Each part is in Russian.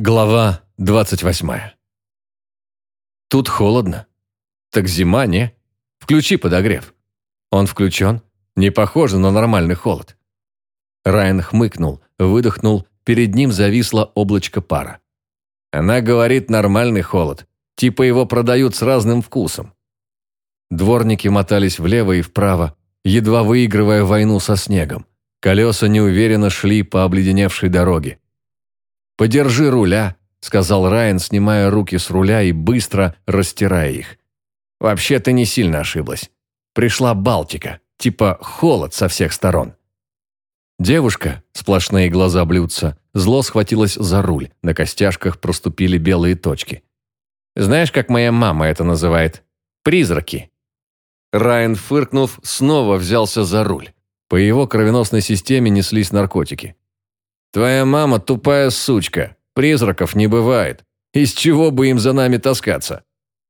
Глава 28. Тут холодно. Так зима, не? Включи подогрев. Он включен. Не похоже на нормальный холод. Райан хмыкнул, выдохнул, перед ним зависло облачко пара. Она говорит нормальный холод, типа его продают с разным вкусом. Дворники мотались влево и вправо, едва выигрывая войну со снегом. Колеса неуверенно шли по обледеневшей дороге. «Подержи руля», – сказал Райан, снимая руки с руля и быстро растирая их. «Вообще ты не сильно ошиблась. Пришла Балтика, типа холод со всех сторон». Девушка, сплошные глаза блюдца, зло схватилась за руль, на костяшках проступили белые точки. «Знаешь, как моя мама это называет? Призраки». Райан, фыркнув, снова взялся за руль. По его кровеносной системе неслись наркотики. Твоя мама тупая сучка. Призраков не бывает. Из чего бы им за нами таскаться?»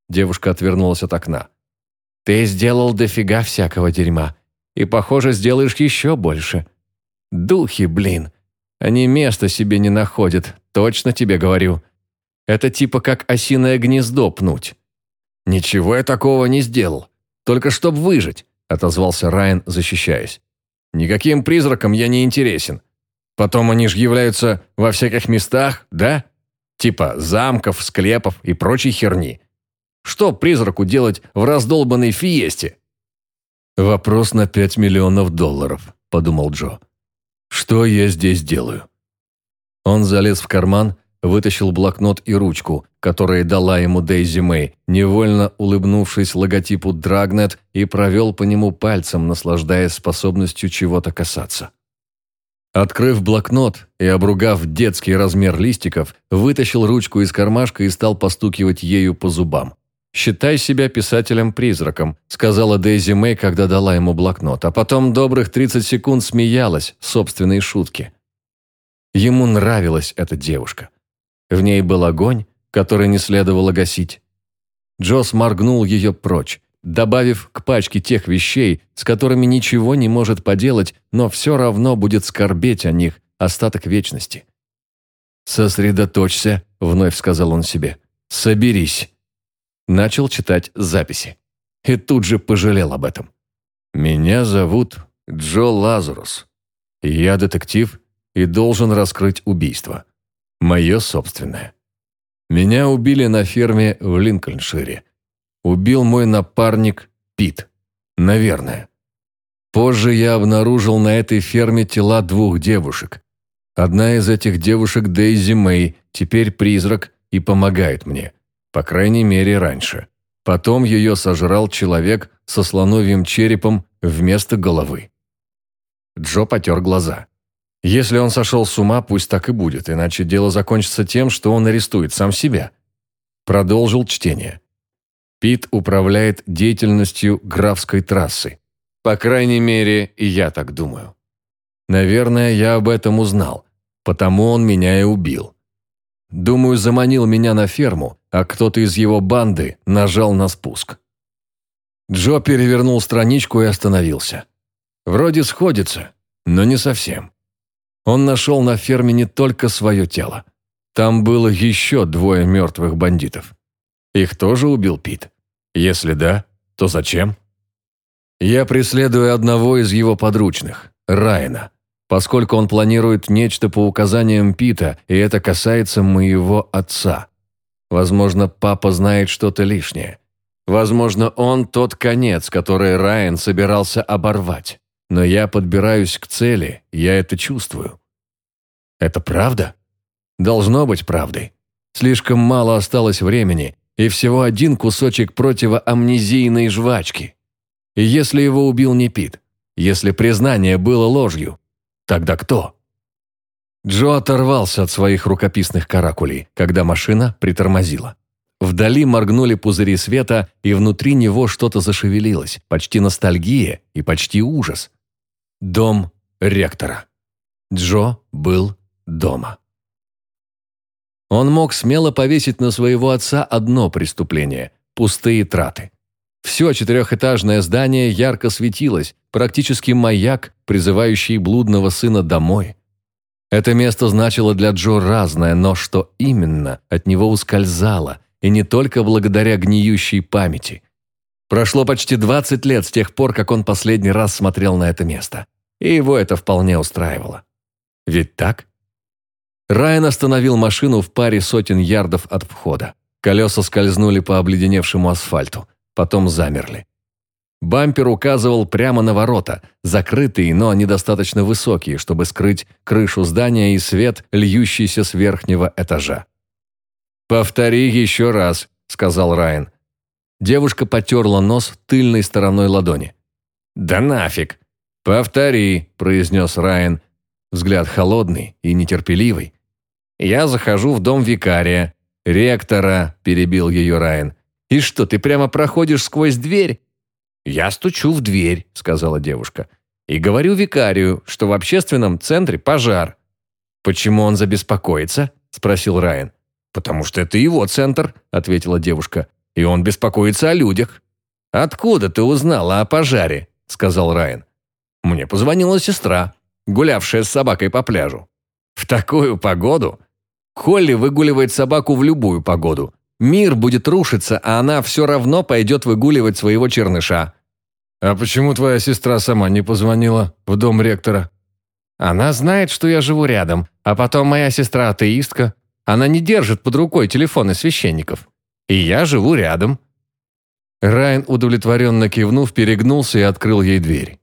Девушка отвернулась от окна. «Ты сделал дофига всякого дерьма. И, похоже, сделаешь еще больше. Духи, блин. Они места себе не находят, точно тебе говорю. Это типа как осиное гнездо пнуть». «Ничего я такого не сделал. Только чтоб выжить», – отозвался Райан, защищаясь. «Никаким призракам я не интересен. Потом они же являются во всяких местах, да? Типа замков, склепов и прочей херни. Что призраку делать в раздолбанной фиесте? «Вопрос на пять миллионов долларов», – подумал Джо. «Что я здесь делаю?» Он залез в карман, вытащил блокнот и ручку, которые дала ему Дейзи Мэй, невольно улыбнувшись логотипу Драгнет и провел по нему пальцем, наслаждаясь способностью чего-то касаться. Открыв блокнот и обругав детский размер листиков, вытащил ручку из кармашка и стал постукивать ею по зубам. «Считай себя писателем-призраком», – сказала Дейзи Мэй, когда дала ему блокнот, а потом добрых 30 секунд смеялась собственной шутки. Ему нравилась эта девушка. В ней был огонь, который не следовало гасить. Джос моргнул ее прочь, добавив к пачке тех вещей, с которыми ничего не может поделать, но все равно будет скорбеть о них остаток вечности. «Сосредоточься», — вновь сказал он себе. «Соберись». Начал читать записи. И тут же пожалел об этом. «Меня зовут Джо Лазарус. Я детектив и должен раскрыть убийство. Мое собственное. Меня убили на ферме в Линкольншире убил мой напарник Пит. Наверное. Позже я обнаружил на этой ферме тела двух девушек. Одна из этих девушек Дейзи Мэй, теперь призрак и помогает мне. По крайней мере, раньше. Потом ее сожрал человек со слоновьим черепом вместо головы. Джо потер глаза. Если он сошел с ума, пусть так и будет, иначе дело закончится тем, что он арестует сам себя. Продолжил чтение. Пит управляет деятельностью графской трассы. По крайней мере, я так думаю. Наверное, я об этом узнал, потому он меня и убил. Думаю, заманил меня на ферму, а кто-то из его банды нажал на спуск. Джо перевернул страничку и остановился. Вроде сходится, но не совсем. Он нашел на ферме не только свое тело. Там было еще двое мертвых бандитов. Их тоже убил Пит? Если да, то зачем? Я преследую одного из его подручных, Райна, поскольку он планирует нечто по указаниям Пита, и это касается моего отца. Возможно, папа знает что-то лишнее. Возможно, он тот конец, который Райан собирался оборвать. Но я подбираюсь к цели, я это чувствую. Это правда? Должно быть правдой. Слишком мало осталось времени, и всего один кусочек противоамнезийной жвачки. И если его убил не Пит, если признание было ложью, тогда кто? Джо оторвался от своих рукописных каракулей, когда машина притормозила. Вдали моргнули пузыри света, и внутри него что-то зашевелилось, почти ностальгия и почти ужас. Дом ректора. Джо был дома. Он мог смело повесить на своего отца одно преступление – пустые траты. Все четырехэтажное здание ярко светилось, практически маяк, призывающий блудного сына домой. Это место значило для Джо разное, но что именно от него ускользало, и не только благодаря гниющей памяти. Прошло почти 20 лет с тех пор, как он последний раз смотрел на это место, и его это вполне устраивало. Ведь так? Райан остановил машину в паре сотен ярдов от входа. Колеса скользнули по обледеневшему асфальту, потом замерли. Бампер указывал прямо на ворота, закрытые, но недостаточно высокие, чтобы скрыть крышу здания и свет, льющийся с верхнего этажа. «Повтори еще раз», — сказал Райан. Девушка потерла нос тыльной стороной ладони. «Да нафиг!» «Повтори», — произнес Райан. Взгляд холодный и нетерпеливый. «Я захожу в дом викария». «Ректора», — перебил ее Райан. «И что, ты прямо проходишь сквозь дверь?» «Я стучу в дверь», — сказала девушка. «И говорю викарию, что в общественном центре пожар». «Почему он забеспокоится?» — спросил Райан. «Потому что это его центр», — ответила девушка. «И он беспокоится о людях». «Откуда ты узнала о пожаре?» — сказал Райан. «Мне позвонила сестра, гулявшая с собакой по пляжу». «В такую погоду?» Холли выгуливает собаку в любую погоду. Мир будет рушиться, а она все равно пойдет выгуливать своего черныша. «А почему твоя сестра сама не позвонила в дом ректора?» «Она знает, что я живу рядом, а потом моя сестра атеистка. Она не держит под рукой телефоны священников. И я живу рядом». Райан, удовлетворенно кивнув, перегнулся и открыл ей дверь.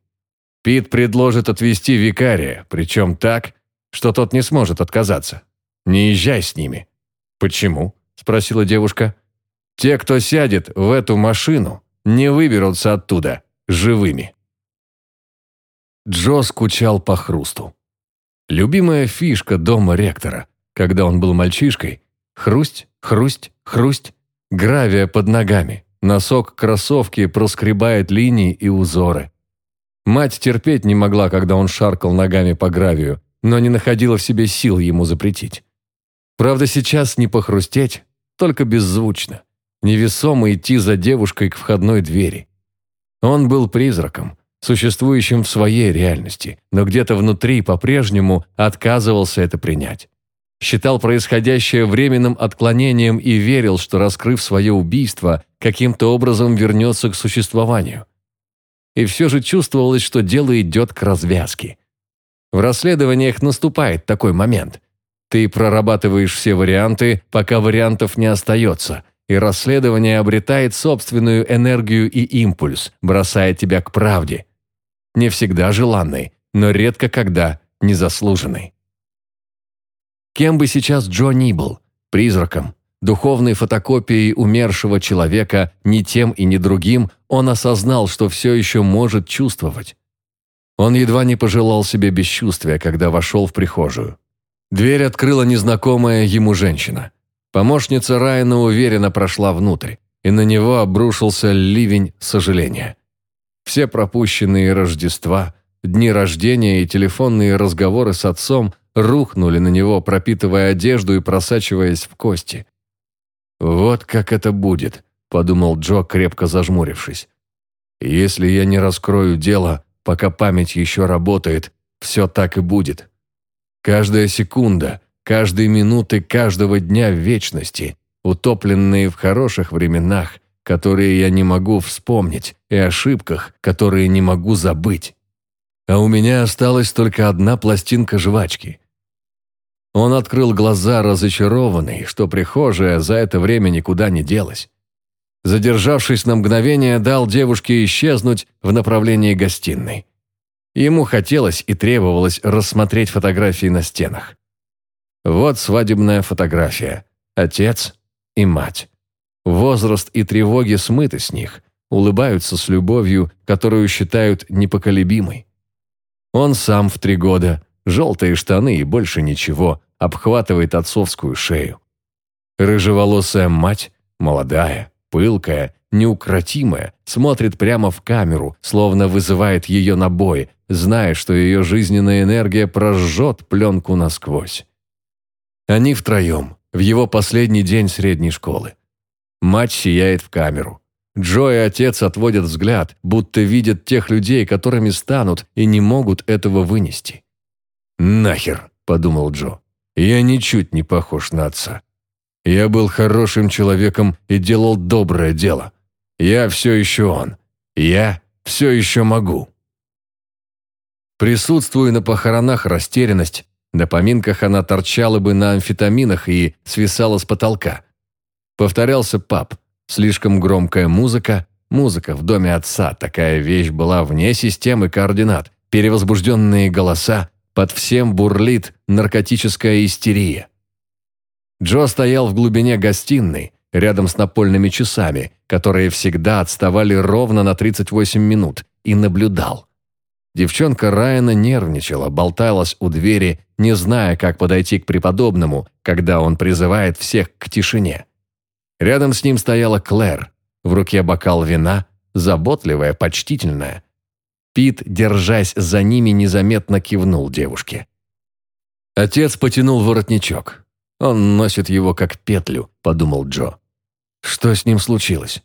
Пит предложит отвезти викария, причем так, что тот не сможет отказаться. Не езжай с ними. «Почему?» – спросила девушка. «Те, кто сядет в эту машину, не выберутся оттуда живыми. Джо скучал по хрусту. Любимая фишка дома ректора, когда он был мальчишкой – хрусть, хрусть, хрусть, гравия под ногами, носок кроссовки проскребает линии и узоры. Мать терпеть не могла, когда он шаркал ногами по гравию, но не находила в себе сил ему запретить. Правда, сейчас не похрустеть, только беззвучно, невесомо идти за девушкой к входной двери – он был призраком, существующим в своей реальности, но где-то внутри по-прежнему отказывался это принять. Считал происходящее временным отклонением и верил, что, раскрыв свое убийство, каким-то образом вернется к существованию. И все же чувствовалось, что дело идет к развязке. В расследованиях наступает такой момент. Ты прорабатываешь все варианты, пока вариантов не остается – и расследование обретает собственную энергию и импульс, бросая тебя к правде. Не всегда желанной, но редко когда незаслуженной. Кем бы сейчас Джо ни был, призраком, духовной фотокопией умершего человека, ни тем и ни другим, он осознал, что все еще может чувствовать. Он едва не пожелал себе бесчувствия, когда вошел в прихожую. Дверь открыла незнакомая ему женщина. Помощница Райана уверенно прошла внутрь, и на него обрушился ливень сожаления. Все пропущенные Рождества, дни рождения и телефонные разговоры с отцом рухнули на него, пропитывая одежду и просачиваясь в кости. «Вот как это будет», – подумал Джо, крепко зажмурившись. «Если я не раскрою дело, пока память еще работает, все так и будет. Каждая секунда, каждой минуты каждого дня в вечности, утопленные в хороших временах, которые я не могу вспомнить, и ошибках, которые не могу забыть. А у меня осталась только одна пластинка жвачки. Он открыл глаза, разочарованный, что прихожая за это время никуда не делась. Задержавшись на мгновение, дал девушке исчезнуть в направлении гостиной. Ему хотелось и требовалось рассмотреть фотографии на стенах. Вот свадебная фотография. Отец и мать. Возраст и тревоги смыты с них, улыбаются с любовью, которую считают непоколебимой. Он сам в три года, желтые штаны и больше ничего, обхватывает отцовскую шею. Рыжеволосая мать, молодая, пылкая, неукротимая, смотрит прямо в камеру, словно вызывает ее на бой, зная, что ее жизненная энергия прожжет пленку насквозь. Они втроем, в его последний день средней школы. Мать сияет в камеру. Джо и отец отводят взгляд, будто видят тех людей, которыми станут, и не могут этого вынести. «Нахер!» – подумал Джо. «Я ничуть не похож на отца. Я был хорошим человеком и делал доброе дело. Я все еще он. Я все еще могу». Присутствуя на похоронах растерянность, на поминках она торчала бы на амфетаминах и свисала с потолка. Повторялся пап, слишком громкая музыка, музыка в доме отца, такая вещь была вне системы координат, перевозбужденные голоса, под всем бурлит наркотическая истерия. Джо стоял в глубине гостиной, рядом с напольными часами, которые всегда отставали ровно на 38 минут, и наблюдал. Девчонка Райана нервничала, болталась у двери, не зная, как подойти к преподобному, когда он призывает всех к тишине. Рядом с ним стояла Клэр, в руке бокал вина, заботливая, почтительная. Пит, держась за ними, незаметно кивнул девушке. Отец потянул воротничок. «Он носит его как петлю», – подумал Джо. «Что с ним случилось?»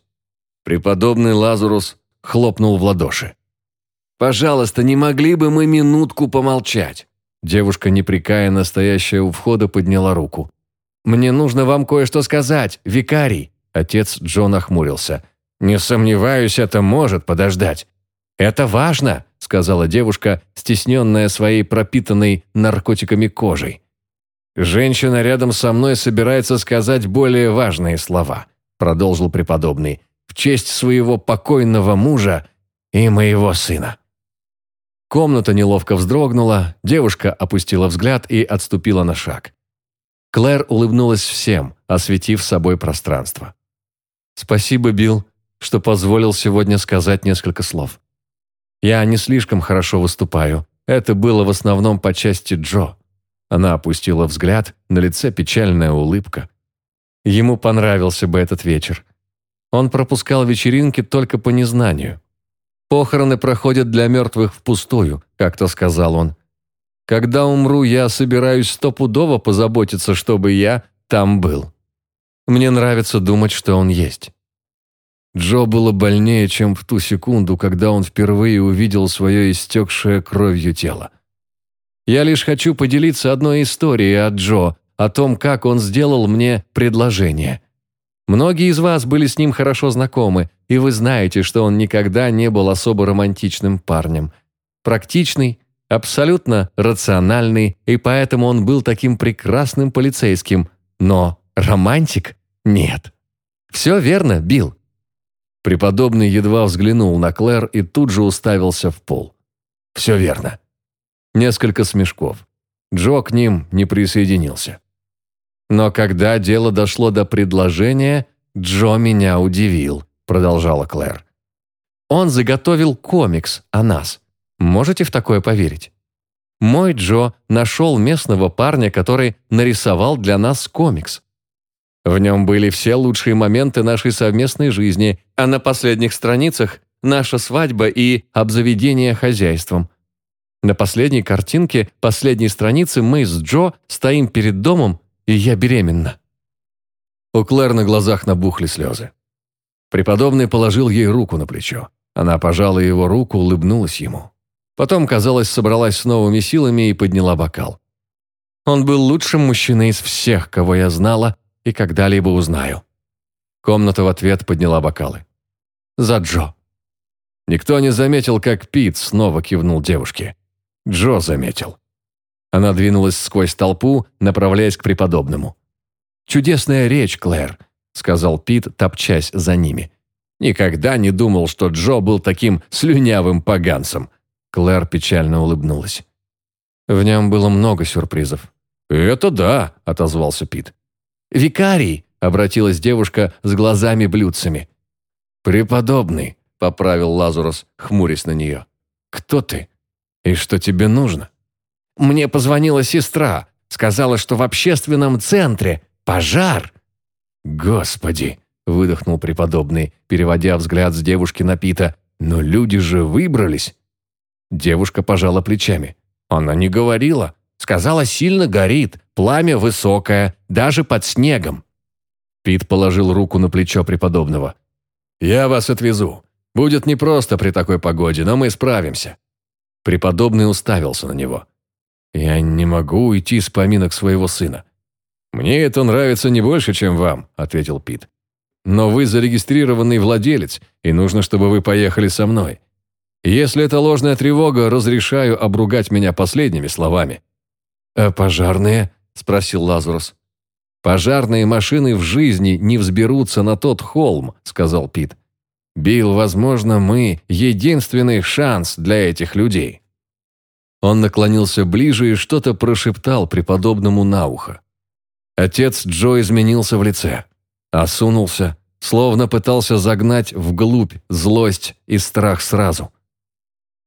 Преподобный Лазарус хлопнул в ладоши. «Пожалуйста, не могли бы мы минутку помолчать?» Девушка, непрекаянно стоящая у входа, подняла руку. «Мне нужно вам кое-что сказать, викарий!» Отец Джон охмурился. «Не сомневаюсь, это может подождать». «Это важно», — сказала девушка, стесненная своей пропитанной наркотиками кожей. «Женщина рядом со мной собирается сказать более важные слова», — продолжил преподобный, «в честь своего покойного мужа и моего сына». Комната неловко вздрогнула, девушка опустила взгляд и отступила на шаг. Клэр улыбнулась всем, осветив собой пространство. «Спасибо, Билл, что позволил сегодня сказать несколько слов. Я не слишком хорошо выступаю. Это было в основном по части Джо». Она опустила взгляд, на лице печальная улыбка. Ему понравился бы этот вечер. Он пропускал вечеринки только по незнанию. «Похороны проходят для мертвых впустую», – как-то сказал он. «Когда умру, я собираюсь стопудово позаботиться, чтобы я там был. Мне нравится думать, что он есть». Джо было больнее, чем в ту секунду, когда он впервые увидел свое истекшее кровью тело. «Я лишь хочу поделиться одной историей от Джо, о том, как он сделал мне предложение. Многие из вас были с ним хорошо знакомы, и вы знаете, что он никогда не был особо романтичным парнем. Практичный, абсолютно рациональный, и поэтому он был таким прекрасным полицейским. Но романтик? Нет. Все верно, Билл. Преподобный едва взглянул на Клэр и тут же уставился в пол. Все верно. Несколько смешков. Джо к ним не присоединился. Но когда дело дошло до предложения, Джо меня удивил, продолжала Клэр. Он заготовил комикс о нас. Можете в такое поверить? Мой Джо нашел местного парня, который нарисовал для нас комикс. В нем были все лучшие моменты нашей совместной жизни, а на последних страницах наша свадьба и обзаведение хозяйством. На последней картинке, последней странице мы с Джо стоим перед домом и я беременна». У Клэр на глазах набухли слезы. Преподобный положил ей руку на плечо. Она пожала его руку, улыбнулась ему. Потом, казалось, собралась с новыми силами и подняла бокал. Он был лучшим мужчиной из всех, кого я знала и когда-либо узнаю. Комната в ответ подняла бокалы. «За Джо». Никто не заметил, как Пит снова кивнул девушке. Джо заметил. Она двинулась сквозь толпу, направляясь к преподобному. «Чудесная речь, Клэр», — сказал Пит, топчась за ними. «Никогда не думал, что Джо был таким слюнявым поганцем». Клэр печально улыбнулась. В нем было много сюрпризов. «Это да», — отозвался Пит. «Викарий», — обратилась девушка с глазами-блюдцами. «Преподобный», — поправил Лазурус, хмурясь на нее. «Кто ты? И что тебе нужно?» Мне позвонила сестра, сказала, что в общественном центре пожар. Господи, выдохнул преподобный, переводя взгляд с девушки на Пита. Но люди же выбрались. Девушка пожала плечами. Она не говорила. Сказала, сильно горит, пламя высокое, даже под снегом. Пит положил руку на плечо преподобного. «Я вас отвезу. Будет непросто при такой погоде, но мы справимся». Преподобный уставился на него. Я не могу уйти с поминок своего сына. «Мне это нравится не больше, чем вам», — ответил Пит. «Но вы зарегистрированный владелец, и нужно, чтобы вы поехали со мной. Если это ложная тревога, разрешаю обругать меня последними словами». «А пожарные?» — спросил Лазарус. «Пожарные машины в жизни не взберутся на тот холм», — сказал Пит. «Билл, возможно, мы — единственный шанс для этих людей». Он наклонился ближе и что-то прошептал преподобному на ухо. Отец Джо изменился в лице. Осунулся, словно пытался загнать вглубь злость и страх сразу.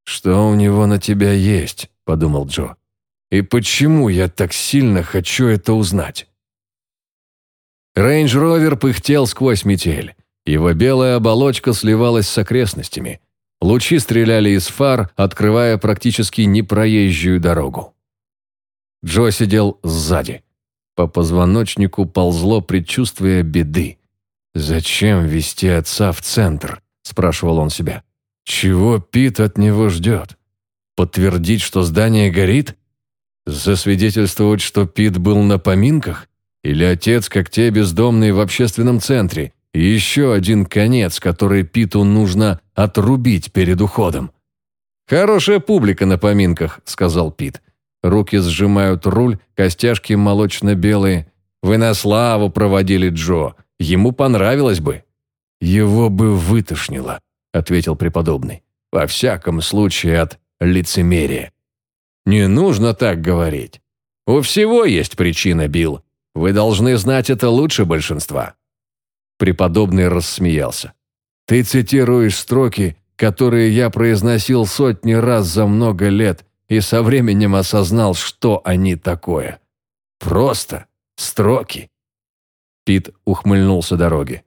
«Что у него на тебя есть?» – подумал Джо. «И почему я так сильно хочу это узнать?» Рейндж-ровер пыхтел сквозь метель. Его белая оболочка сливалась с окрестностями. Лучи стреляли из фар, открывая практически непроезжую дорогу. Джо сидел сзади. По позвоночнику ползло предчувствие беды. «Зачем вести отца в центр?» – спрашивал он себя. «Чего Пит от него ждет? Подтвердить, что здание горит? Засвидетельствовать, что Пит был на поминках? Или отец, как те бездомные в общественном центре, еще один конец, который Питу нужно отрубить перед уходом. «Хорошая публика на поминках», — сказал Пит. Руки сжимают руль, костяшки молочно-белые. «Вы на славу проводили Джо. Ему понравилось бы». «Его бы вытошнило», — ответил преподобный. «Во всяком случае от лицемерия». «Не нужно так говорить. У всего есть причина, Билл. Вы должны знать это лучше большинства». Преподобный рассмеялся. «Ты цитируешь строки, которые я произносил сотни раз за много лет и со временем осознал, что они такое. Просто строки». Пит ухмыльнулся дороге.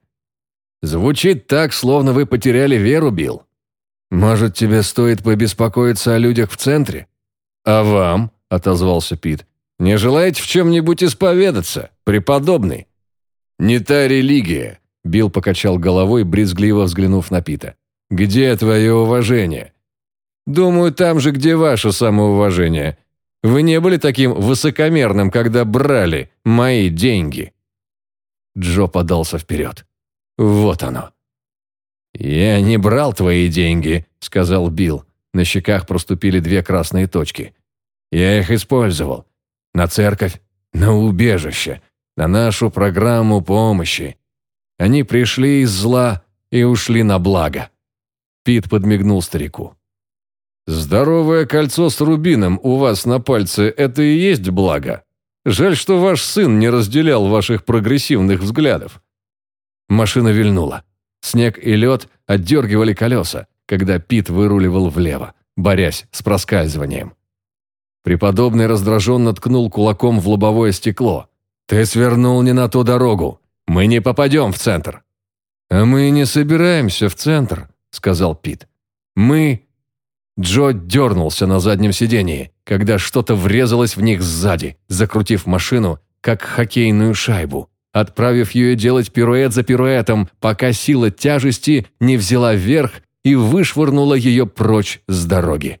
«Звучит так, словно вы потеряли веру, Билл. Может, тебе стоит побеспокоиться о людях в центре?» «А вам?» – отозвался Пит. «Не желаете в чем-нибудь исповедаться, преподобный?» «Не та религия», – Билл покачал головой, брезгливо взглянув на Пита. «Где твое уважение?» «Думаю, там же, где ваше самоуважение. Вы не были таким высокомерным, когда брали мои деньги». Джо подался вперед. «Вот оно». «Я не брал твои деньги», – сказал Билл. На щеках проступили две красные точки. «Я их использовал. На церковь, на убежище, на нашу программу помощи. Они пришли из зла и ушли на благо. Пит подмигнул старику. «Здоровое кольцо с рубином у вас на пальце – это и есть благо. Жаль, что ваш сын не разделял ваших прогрессивных взглядов». Машина вильнула. Снег и лед отдергивали колеса, когда Пит выруливал влево, борясь с проскальзыванием. Преподобный раздраженно ткнул кулаком в лобовое стекло. «Ты свернул не на ту дорогу. Мы не попадем в центр». «А мы не собираемся в центр», — сказал Пит. «Мы...» Джо дернулся на заднем сидении, когда что-то врезалось в них сзади, закрутив машину, как хоккейную шайбу, отправив ее делать пируэт за пируэтом, пока сила тяжести не взяла вверх и вышвырнула ее прочь с дороги.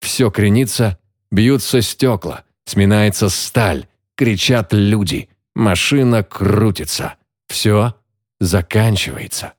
Все кренится, бьются стекла, сминается сталь, кричат люди, машина крутится. Все заканчивается.